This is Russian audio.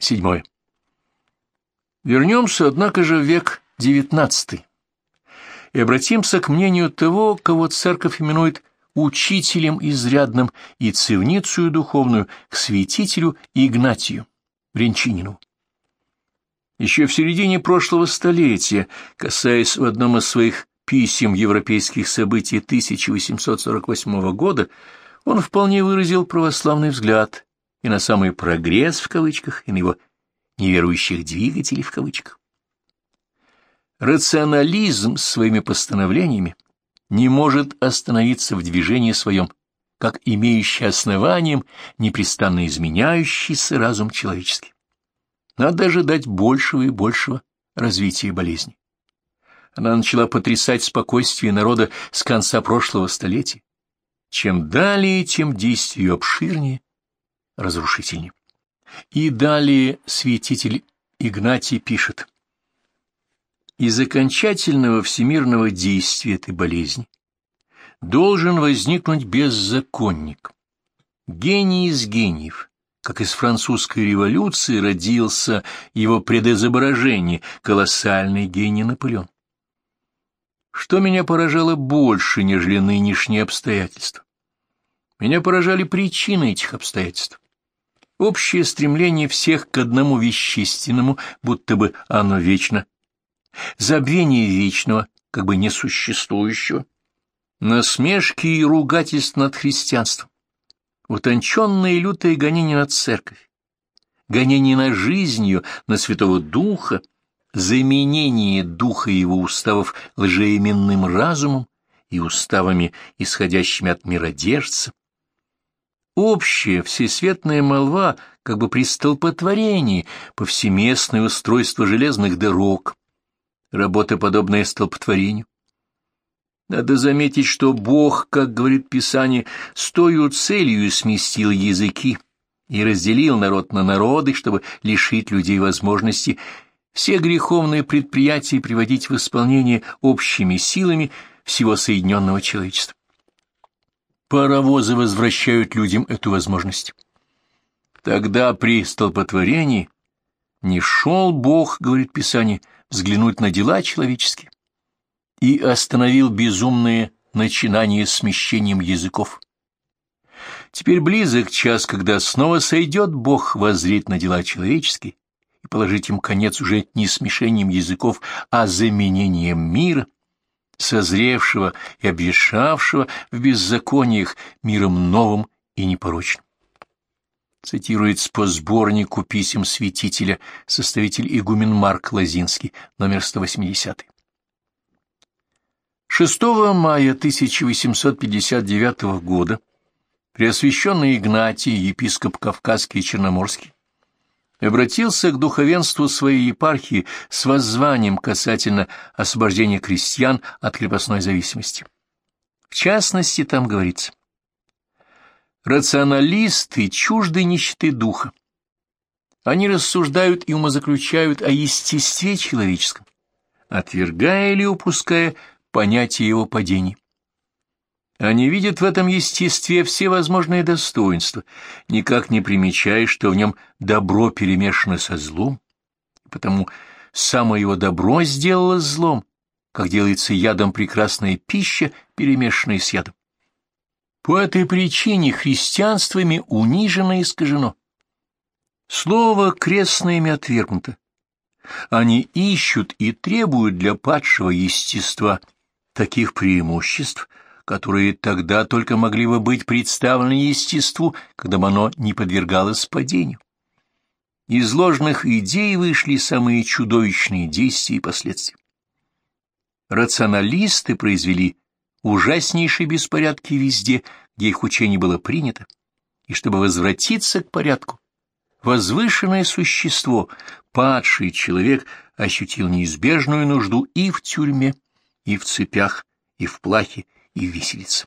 Седьмое. Вернемся, однако же, в век девятнадцатый и обратимся к мнению того, кого церковь именует учителем изрядным и цивницию духовную к святителю Игнатию Брянчинину. Еще в середине прошлого столетия, касаясь в одном из своих писем европейских событий 1848 года, он вполне выразил православный взгляд и на самый «прогресс» в кавычках, и на его «неверующих двигателей» в кавычках. Рационализм своими постановлениями не может остановиться в движении своем, как имеющий основанием непрестанно изменяющийся разум человеческий. Надо ожидать большего и большего развития болезни. Она начала потрясать спокойствие народа с конца прошлого столетия. Чем далее, тем действие обширнее, разрушительнее. И далее святитель Игнатий пишет. Из окончательного всемирного действия этой болезни должен возникнуть беззаконник. Гений из гениев, как из французской революции родился его предизображение, колоссальный гений Наполеон. Что меня поражало больше, нежели нынешние обстоятельства? Меня поражали причины этих обстоятельств. Общее стремление всех к одному вещественному, будто бы оно вечно. Забвение вечного, как бы несуществующего. Насмешки и ругательства над христианством. Утонченное и лютое гонение над церковь. Гонение на жизнью, на Святого Духа, заменение духа его уставов лжеименным разумом и уставами, исходящими от миродержца. Общая всесветная молва, как бы при столпотворении, повсеместное устройство железных дорог, работа, подобная столпотворению. Надо заметить, что Бог, как говорит Писание, с тою целью сместил языки и разделил народ на народы, чтобы лишить людей возможности все греховные предприятия приводить в исполнение общими силами всего соединенного человечества. Паровозы возвращают людям эту возможность. Тогда при столпотворении не шел Бог, говорит Писание, взглянуть на дела человеческие и остановил безумные начинания смещением языков. Теперь близок час, когда снова сойдет Бог воззреть на дела человеческие и положить им конец уже не смешением языков, а заменением мира, созревшего и объешавшего в беззакониях миром новым и непорочным. Цитируется по сборнику писем святителя составитель игумен Марк Лазинский, номер 180. 6 мая 1859 года Преосвященный Игнатий, епископ Кавказский и Черноморский, обратился к духовенству своей епархии с воззванием касательно освобождения крестьян от крепостной зависимости. В частности, там говорится, «Рационалисты чужды нищеты духа. Они рассуждают и умозаключают о естестве человеческом, отвергая или упуская понятие его падений. Они видят в этом естестве все возможные достоинства, никак не примечая, что в нем добро перемешано со злом, потому самое его добро сделало злом, как делается ядом прекрасная пища, перемешанная с ядом. По этой причине христианствами унижено и искажено. Слово крестное отвергнуто. Они ищут и требуют для падшего естества таких преимуществ, которые тогда только могли бы быть представлены естеству, когда бы оно не подвергалось падению. Из ложных идей вышли самые чудовищные действия и последствия. Рационалисты произвели ужаснейшие беспорядки везде, где их учение было принято, и чтобы возвратиться к порядку, возвышенное существо, падший человек, ощутил неизбежную нужду и в тюрьме, и в цепях, и в плахе, и виселица.